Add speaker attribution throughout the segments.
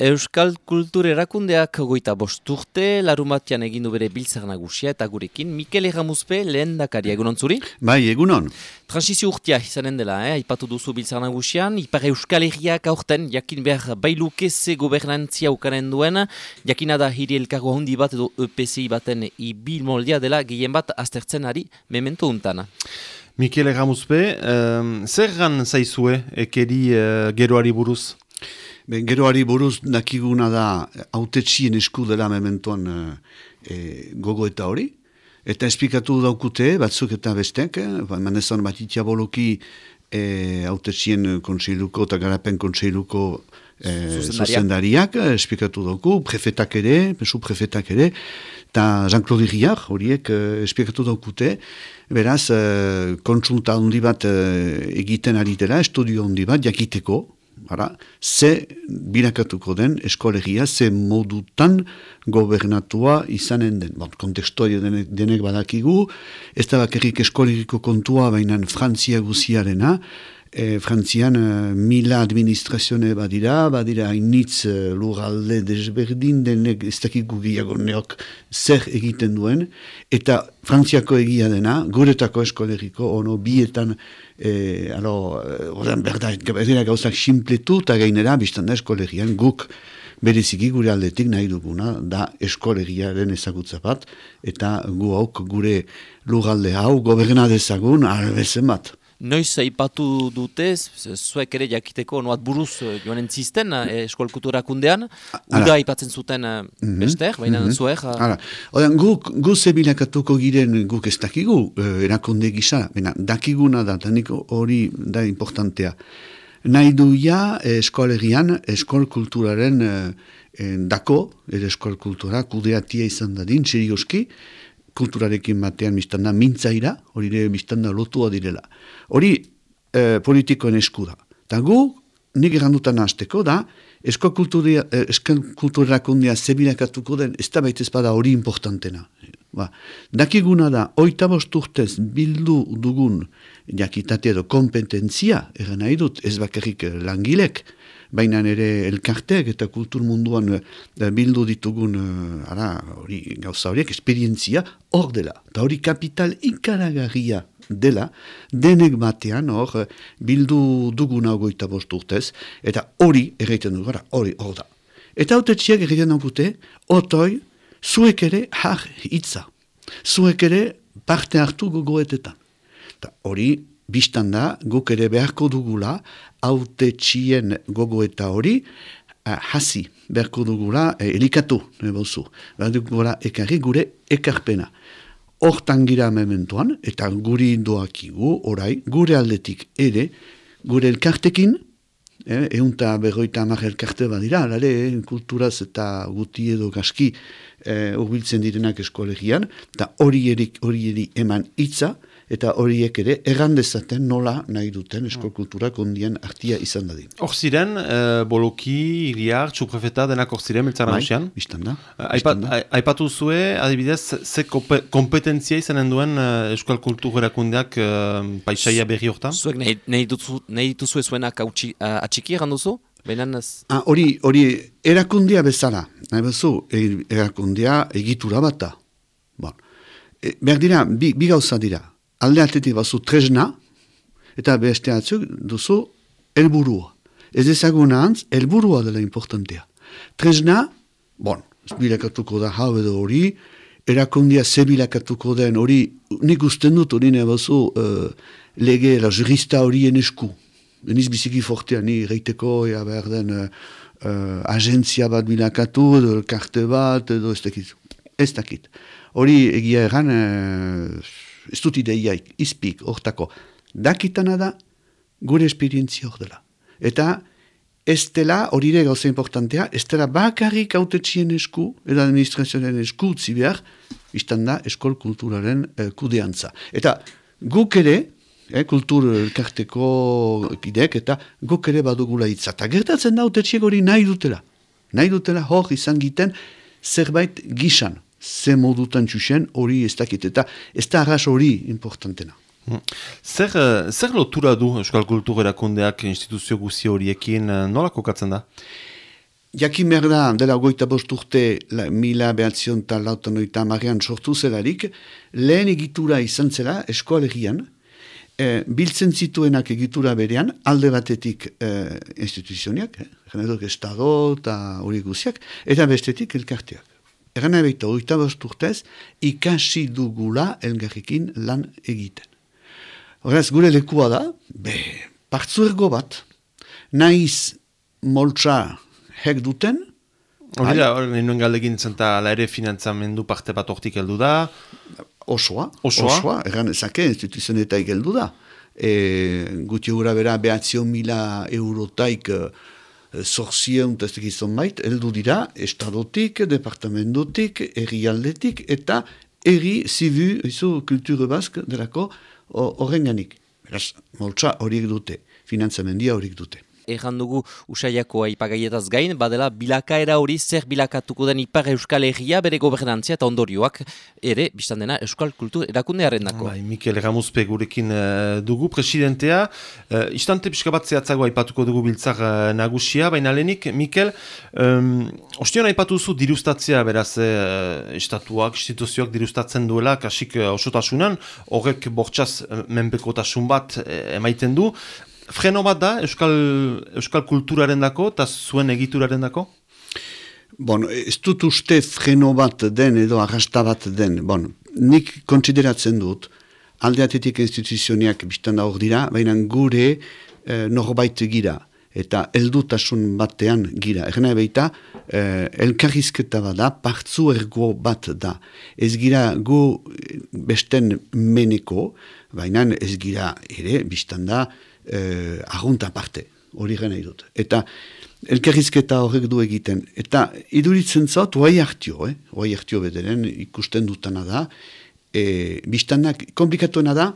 Speaker 1: Euskal Kultur Erakundeak goita bosturte, larumatian egin du bere biltzak nagusia eta gurekin, Mikel Egamuzpe lehen dakari, egunon zuri?
Speaker 2: Bai, egunon.
Speaker 1: Transizio urtia izanen dela, eh? ipatu duzu biltzak nagusian, ipar Euskal Herriak aurten, jakin behar bailuke ze gobernantzia ukanen duen, jakina da hiri elkargo handi bat edo EPCI baten ibil moldia dela gehien bat aztertzen ari memento untana.
Speaker 3: Mikel Egamuzpe, um, zer gan zaizue ekeri uh, geroari buruz?
Speaker 2: Ben, geroari buruz nakiguna da autetxien esku dela mementoan e, e, gogo eta hori. Eta esplikatu daukute, batzuk eta bestek, eh? Ba, manezan bat boloki e, autetxien konseiluko eta garapen konseiluko e, zuzendariak, esplikatu dauku, prefetak ere, pesu prefetak ere, eta Jean-Claude Iriar, horiek e, esplikatu daukute, beraz, e, kontsulta handi bat e, egiten ari dela, estudio handi bat, jakiteko, Hara, ze birakatuko den eskolegia, ze modutan gobernatua izanen den. Bon, kontekstoia denek, denek badakigu, ez da bakarrik eskolegiko kontua bainan Frantzia guziarena, e, Frantzian e, mila administrazione badira, badira hainitz e, lurralde desberdin denek ez dakik gugiago neok zer egiten duen, eta Frantziako egia dena, guretako eskolegiko, ono bietan, e, alo, oran berda, berdina gauzak simpletu eta gainera, biztan da eskolegian guk, Bereziki gure aldetik nahi duguna da eskolegiaren ezagutza bat, eta gu hauk gure lugalde hau goberna dezagun arbezen bat.
Speaker 1: Noiz aipatu dute, zuek ere jakiteko noat buruz eh, joan entzisten eh, eskol kulturakundean, guda aipatzen zuten mm -hmm. bester, baina mm -hmm. zuek...
Speaker 2: Odan, guk, gu zebilakatuko giren guk ez dakigu, erakonde gisa, baina dakiguna da, hori da importantea. Nahi duia eskolegian, eskol kulturaren dako, ere eskol kultura, kudeatia izan dadin, serioski, kulturarekin batean biztanda mintzaira, hori ere biztanda lotua direla. Hori e, politikoen esku da. Eta gu, nik errandutan hasteko da, esko kulturakundia zebilakatuko den, ez da baita ezpada hori importantena. Ba, dakiguna da, oita urtez bildu dugun jakitate edo kompetentzia, erren nahi dut, ez bakarrik langilek, baina ere elkartek eta kultur munduan uh, bildu ditugun uh, ara, hori, gauza horiek, esperientzia hor dela. Eta hori kapital ikaragarria dela, denek batean hor uh, bildu dugun hau goita urtez, eta hori erreiten du gara, hori hor da. Eta haute txiak erreiten dute, otoi, zuek ere har hitza. Zuek ere parte hartu gogoetetan. Eta hori biztan da, guk ere beharko dugula, haute txien gogo eta hori, uh, hasi beharko dugula, eh, elikatu, nebozu, beharko dugula ekarri gure ekarpena. Hortan gira mementuan, eta guri doakigu, orai, gure aldetik ere, gure elkartekin, eh, eunta berroita amak elkarte badira, lare, kulturaz eta guti edo gaski eh, urbiltzen direnak eskolegian, eta hori hori eman hitza, eta horiek ere errandezaten nola nahi duten eskolkulturak ondien artia izan dadin.
Speaker 3: Hor ziren, uh, boloki, iriar, txuprefeta denak hor ziren, miltzara
Speaker 2: bai, biztanda.
Speaker 3: Uh, aipatu zue, adibidez, ze kompetentzia izanen duen uh, eskal kultur erakundeak uh, paisaia berri hortan?
Speaker 1: Zuek nahi dituzu ezuenak atxiki erranduzu?
Speaker 2: Ah, hori, hori, erakundea bezala, nahi bezu, e, erakundea egitura bat da. Bon. E, berdira, bi, bi gauza dira alde atetik bazu tresna, eta beste atzuk duzu elburua. Ez ezaguna antz, elburua dela importantea. Tresna, bon, bilakatuko da hau edo hori, erakundia zebilakatuko den hori, nik usten dut hori nebazu uh, lege, la jurista hori esku. Beniz biziki fortea, ni reiteko, ea behar den uh, uh, agentzia bat bilakatu, edo karte bat, edo ez dakit. Ez dakit. Hori egia erran, uh, ez dut ideia izpik, hortako. Dakitana da, gure esperientzia hor dela. Eta ez dela, hori ere gauza importantea, ez dela bakarrik autetxien esku, edo administrazioaren esku utzi behar, iztan da, eskol kulturaren eh, kudeantza. Eta guk ere, eh, kultur karteko kidek, eta guk ere badugula hitza. Eta gertatzen da, autetxiek hori nahi dutela. Nahi dutela hor izan giten zerbait gisan ze modutan txusen hori ez dakit, eta ez da arras hori importantena.
Speaker 3: Hmm. Zer, eh, zer lotura du Euskal Kultur erakundeak instituzio guzi horiekin eh, nola kokatzen da?
Speaker 2: jakin merda dela goita bost urte la, mila behatzion eta lautan oita marian sortu zelarik, lehen egitura izan zela eskoalegian, e, biltzen zituenak egitura berean, alde batetik e, instituzioniak, eh, estado eta hori guziak, eta bestetik elkarteak. Eran ebeita, oita bost urtez, ikasi dugula elgarrikin lan egiten. Horrez, gure lekua da, be, partzuergo bat, naiz moltsa hek duten.
Speaker 3: Hori da, hori nuen galdekin zenta ala ere finantzamendu parte bat ortik heldu da.
Speaker 2: Osoa,
Speaker 3: osoa,
Speaker 2: osoa erran ezake instituzionetak heldu da. E, guti gura bera behatzio mila eurotaik e, zorzien testek izan bait, heldu dira, estadotik, departamentotik, erri aldetik, eta erri zivu, izo, kulture bask, delako, horren ganik. Beraz, moltsa horiek dute, finantzamendia horiek dute
Speaker 1: erran dugu usaiako aipagaietaz gain, badela bilakaera hori zer bilakatuko den ipar euskal egia bere gobernantzia eta ondorioak ere, biztan dena, euskal kultur erakundearen dako.
Speaker 3: Bai, Mikel Ramuzpe gurekin uh, dugu, presidentea, uh, istante pixka bat zehatzago aipatuko dugu biltzar uh, nagusia, baina lehenik, Mikel, um, ostion aipatuzu dirustatzea beraz uh, estatuak, instituzioak dirustatzen duela, kasik uh, osotasunan, horrek bortxaz uh, bat emaiten du, freno bat da euskal, euskal kulturaren dako eta zuen egituraren dako?
Speaker 2: Bon, ez dut uste freno bat den edo arrasta bat den. Bon, nik kontsideratzen dut aldeatetik instituzioniak biztan da hor dira, baina gure eh, norbait gira eta eldutasun batean gira. Erna ebeita, eh, elkarrizketa bat da, partzu ergo bat da. Ez gira gu besten meneko, baina ez gira ere biztan da, eh, argunta parte, hori gana idut. Eta elkarrizketa horrek du egiten. Eta iduritzen zaut, oai hartio, eh? oai hartio bederen ikusten dutana da, e, biztanak komplikatuena da,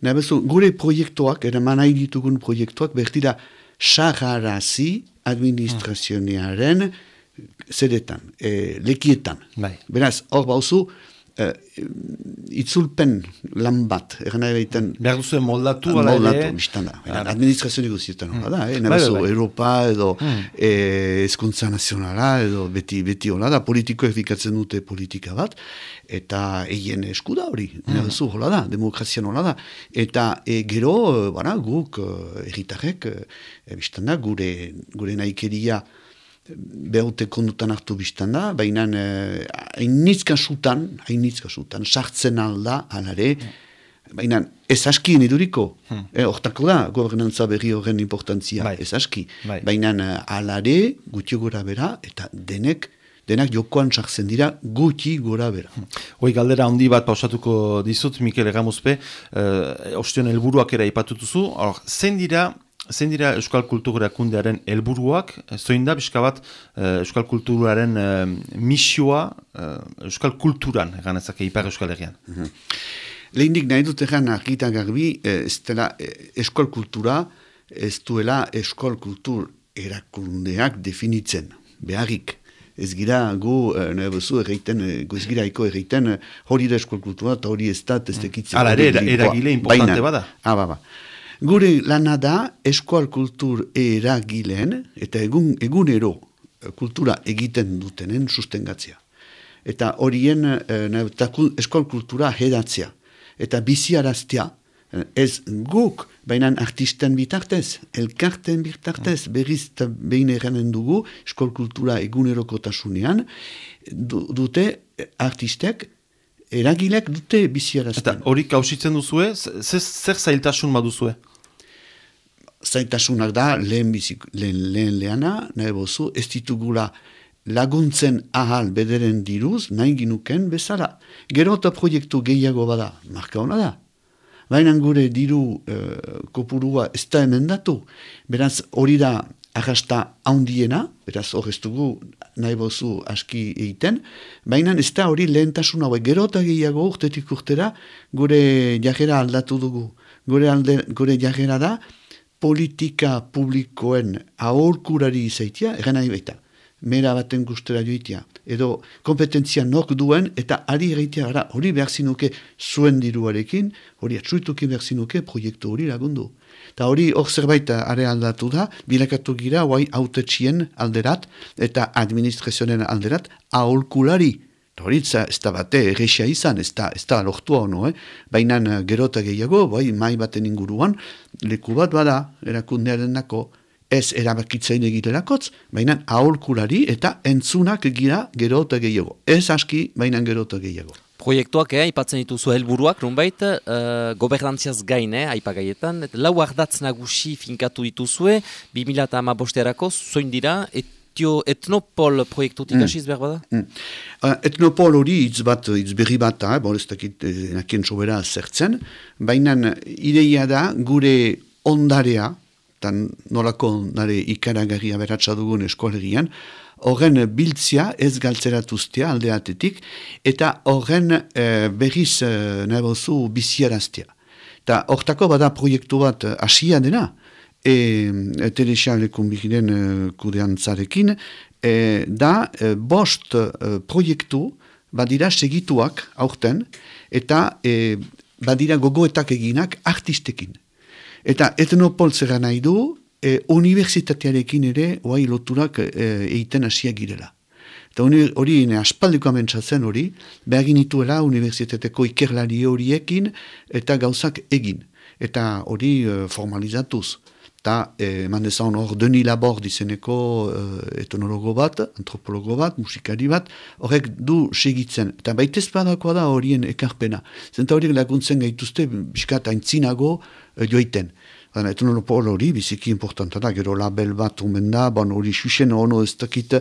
Speaker 2: nahi bezu, gure proiektuak, eraman nahi ditugun proiektuak, bertira, sagarazi administrazionearen zeretan, e, lekietan. Bai. Beraz, hor bauzu, uh, itzulpen lan bat, egan nahi behiten...
Speaker 3: Behar duzu moldatu,
Speaker 2: moldatu, biztan da. Administrazio negozietan mm. da, eh? Bai, bai, bai. Europa edo mm. eh, eskuntza nazionala edo beti, beti hola da, politiko efikatzen dute politika bat, eta egin esku da hori, mm. nahi hola da, demokrazia nola da. Eta e, gero, bara, guk, erritarrek, e, biztan da, gure, gure nahikeria, behote kondutan hartu biztan da, baina eh, hainitzka sutan, hainitzka sutan, sartzen alda, alare, baina ez aski niduriko, hmm. eh, ortako da, gobernantza berri horren importantzia, bai. ez aski, bai. baina eh, alare, guti gora bera, eta denek, denak jokoan sartzen dira guti gora bera. Hmm.
Speaker 3: Hoi galdera handi bat pausatuko dizut, Mikel Egamuzpe, eh, ostion helburuak ere ipatutuzu, hor, zen dira, zein dira Euskal Kultura kundearen helburuak, zoin da bizka bat eh, Euskal Kulturaren uh, misioa uh, Euskal Kulturan, egan ezak Ipar Euskal Herrian. Mm -hmm.
Speaker 2: Lehindik nahi dut egan argita garbi, ez dela Euskal Kultura, ez duela Euskal Kultur erakundeak definitzen, beharrik. Ez gira gu, nahi bezu, erreiten, ez gira eko erreiten, hori da Euskal Kultura, eta hori ez da, ez tekitzen.
Speaker 3: Hala, ere, eragile importante bada.
Speaker 2: Ah, ba, ba. Gure lana da eskual kultur eragileen eta egun egunero eh, kultura egiten dutenen sustengatzea. Eta horien e, eskual kultura hedatzea. Eta biziaraztea eh, ez guk, baina artisten bitartez, elkarten bitartez, berriz eta behin eranen dugu eskual kultura egunerokotasunean dute artistek eragilek dute biziarazten.
Speaker 3: Eta hori kausitzen duzue, zer zailtasun baduzue?
Speaker 2: Zaitasunak da lehen, bizik, lehen, lehen lehana, nahi bozu, ez ditugula laguntzen ahal bederen diruz, nahi ginuken bezala. Gero eta proiektu gehiago bada, marka hona da. Baina gure diru uh, kopurua ez da emendatu. Beraz hori da arrasta haundiena, beraz hor ez dugu nahi bozu aski egiten, baina ez da hori lehentasun hauek. Gero eta gehiago urtetik urtera gure jajera aldatu dugu. Gure, alde, gure jajera da, politika publikoen aholkurari izaitia, egan nahi baita, mera baten gustera joitia, edo kompetentzia nok duen, eta ari egaitia gara, hori behar zinuke zuen diruarekin, hori atsuituki behar zinuke proiektu hori lagundu. Eta hori hor zerbait are aldatu da, bilakatu gira, guai, autetxien alderat, eta administrazioen alderat, aholkulari. Hori ez da bate, egesia izan, ez da, ez da lohtua hono, eh? baina gerota gehiago, bai, mai baten inguruan, leku bat bada, erakundearen dako, ez erabakitzein egiterakotz, baina aholkulari eta entzunak gira gerota gehiago. Ez aski, baina gerota gehiago.
Speaker 1: Proiektuak, eh, ipatzen dituzu helburuak, nunbait, uh, gobernantziaz gain, eh, aipagaietan, lau ardatz nagusi finkatu dituzue, 2008-erako, zoin dira, etio etnopol proiektutik mm. asiz behar bada? Mm.
Speaker 2: Uh, etnopol hori hitz bat, hitz berri bat, eh, bon ez dakit, eh, nakien sobera zertzen, baina ideia da gure ondarea, tan nolako nare ikaragarria beratsa dugun eskolegian, horren biltzia ez galtzeratuztea aldeatetik, eta horren e, berriz e, nahi bozu biziaraztea. Eta hortako bada proiektu bat hasia dena, e, e Teresa Lekumbikiren e, kudean zarekin, e, da e, bost e, proiektu badira segituak aurten, eta e, badira gogoetak eginak artistekin. Eta etnopol zera nahi du, e, universitatearekin ere, oai loturak e, egiten hasiak girela. Eta hori, aspaldiko amentsatzen hori, behar ginituela universitateko ikerlari horiekin eta gauzak egin. Eta hori e, formalizatuz. Eta, e, eman dezan hor, Deni Labor dizeneko e, etnologo bat, antropologo bat, musikari bat, horrek du segitzen. Eta baitez badakoa da horien ekarpena. Zenta horiek laguntzen gaituzte, biskat aintzinago e, joiten. Baina, etnologo hori biziki importanta da, gero label bat umen da, bon, hori xuxen ono ez dakit,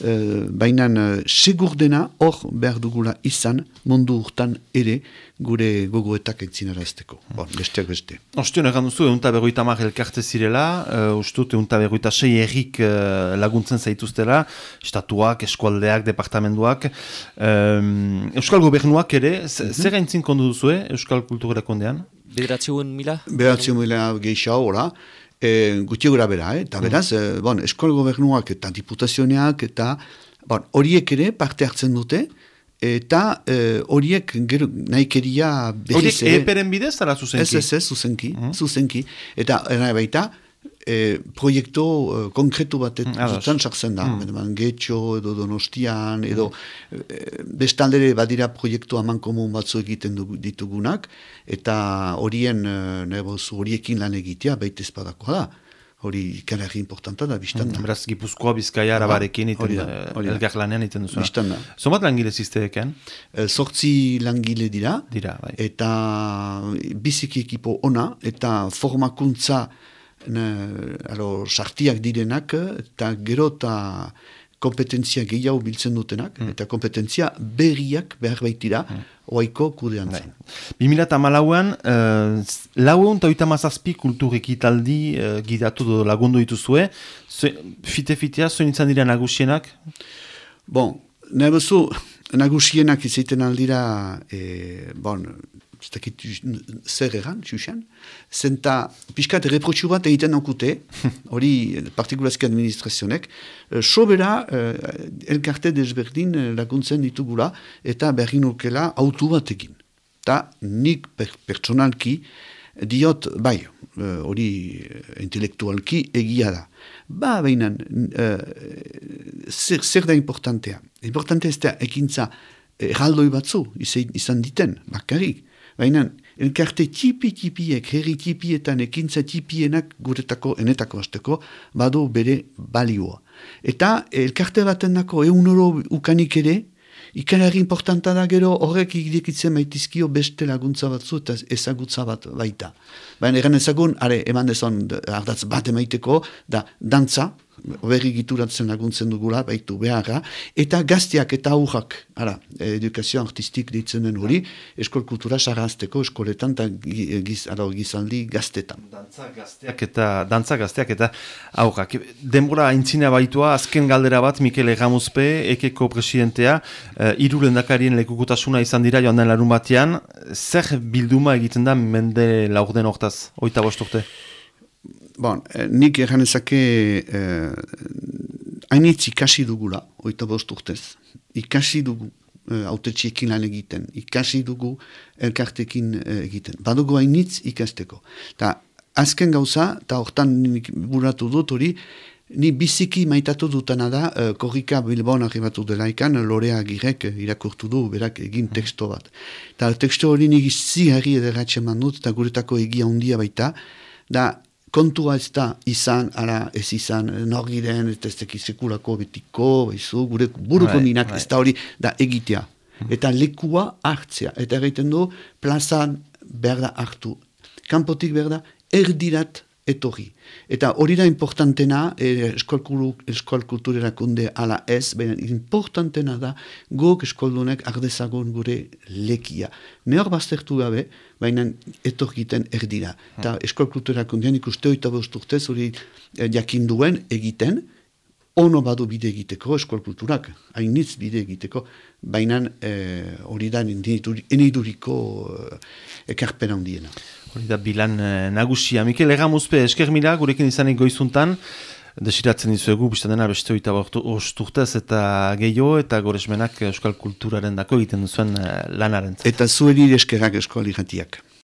Speaker 2: Uh, baina uh, segur dena hor behar dugula izan mundu urtan ere gure gogoetak entzinarazteko. Bon, besteak beste.
Speaker 3: Ostion, egan duzu, egun tabegoita mar elkarte zirela, uh, ustut, egun tabegoita sei errik uh, laguntzen zaituztela, estatuak, eskualdeak, departamentuak. Um, Euskal gobernuak ere, mm -hmm. zer entzin kondu duzu, Euskal kulturera kondean?
Speaker 1: Bederatzioen mila?
Speaker 2: Bederatzioen mila gehiago, ora e, gutxi gura bera, eh? eta mm. beraz, mm. bon, eskol gobernuak eta diputazioneak eta bon, horiek ere parte hartzen dute, eta horiek e, gero nahikeria
Speaker 3: behiz... Horiek eperen bidez, zara zuzenki?
Speaker 2: Ez, ez, ez, zuzenki, mm. zuzenki. Eta, era baita, e, proiektu e, konkretu bat zutan mm, sartzen da. Mm. Getxo edo donostian, edo mm. e, bestaldere badira proiektu haman komun batzu egiten ditugunak, eta horien, e, horiekin lan egitea, baita ezpadako da. Hori ikanari importanta da, biztan da.
Speaker 3: Mm, beraz, Gipuzkoa, Bizkaia, Arabarekin, iten, elgar lanean iten duzu.
Speaker 2: Biztan da.
Speaker 3: Zomat langile zizteeken?
Speaker 2: E, sortzi langile dira.
Speaker 3: Dira, bai.
Speaker 2: Eta biziki ekipo ona, eta formakuntza alo, sartiak direnak, eta gero eta kompetentzia gehiago biltzen dutenak, mm. eta kompetentzia berriak behar baitira, mm. oaiko kudean zen.
Speaker 3: Bimila eta malauan, uh, laueun eta oita mazazpi kulturek italdi uh, eh, gidatu do lagundu dituzue, fite-fitea, zoin izan dira nagusienak?
Speaker 2: Bon, nebezu, nagusienak izaiten aldira, e, bon, ez dakit zer egan, xuxan, zenta pixkat reprotxu bat egiten okute, hori partikulazki administrazionek, eh, sobera uh, elkarte desberdin laguntzen ditugula eta bergin urkela autu bat egin. Ta nik per pertsonalki diot, bai, hori intelektualki egia da. Ba, behinan, zer, zer da importantea? Importante ez da ekintza erraldoi batzu izan diten, bakarrik. Baina, elkarte tipi-tipiek, herri tipietan ekintza tipienak guretako, enetako azteko, badu bere balioa. Eta elkarte baten dako eunoro ukanik ere, ikanari importanta da gero horrek ikidekitzen maitizkio beste laguntza batzu eta ezagutza bat baita. Baina egan ezagun, are, eman dezon ardatz bat emaiteko, da dantza, berri gituratzen laguntzen dugula, baitu beharra, eta gazteak eta aurrak, ara, edukazio artistik ditzen den hori, eskol kultura sarrazteko eskoletan eta giz, gizaldi gaztetan.
Speaker 3: Dantza gazteak eta, dantza gazteak eta aurrak. Denbora aintzina baitua, azken galdera bat, Mikel Egamuzpe, ekeko presidentea, uh, iruren dakarien lekukutasuna izan dira joan den larun batean, zer bilduma egiten da mende laurden hortaz, oita bosturte?
Speaker 2: Bon, eh, nik egan ezake eh, hainitz ikasi dugula, oita bost urtez. Ikasi dugu eh, autetxiekin lan egiten, ikasi dugu elkartekin eh, egiten. Badugu hainitz ikasteko. Ta azken gauza, eta hortan nik buratu dut hori, ni biziki maitatu dutana da, uh, korrika Bilbon arribatu delaikan, lorea girek irakurtu du, berak egin teksto bat. Eta teksto hori nik izi harri ederatzen dut, eta guretako egia handia baita, da kontua ez da izan, ara ez izan, norgiren, ez ez sekulako betiko, baizu, gure buruko right, minak ez da hori, da egitea. Eta lekua hartzea, eta egiten du, plazan berda hartu. Kampotik berda, erdirat etorri. Eta hori da importantena, e, eskual kulturerakunde ala ez, baina importantena da, guk eskoldunek ardezagon gure lekia. Mehor baztertu gabe, baina etorgiten erdira. Eta hmm. eskual kulturakundean ikuste hori urtez hori e, jakinduen egiten, ono badu bide egiteko eskual kulturak, hainitz bide egiteko, baina e, hori da eniduriko e, ekarpena hundiena.
Speaker 3: Hori da bilan eh, nagusia. Mikel, egamuzpe, esker mila, gurekin izanik goizuntan, desiratzen dizuegu, biztan dena beste hori osturtez eta gehiago, eta goresmenak euskal kulturaren dako egiten duzuen eh, lanaren.
Speaker 2: Eta zueri eskerak eskoali jatiak.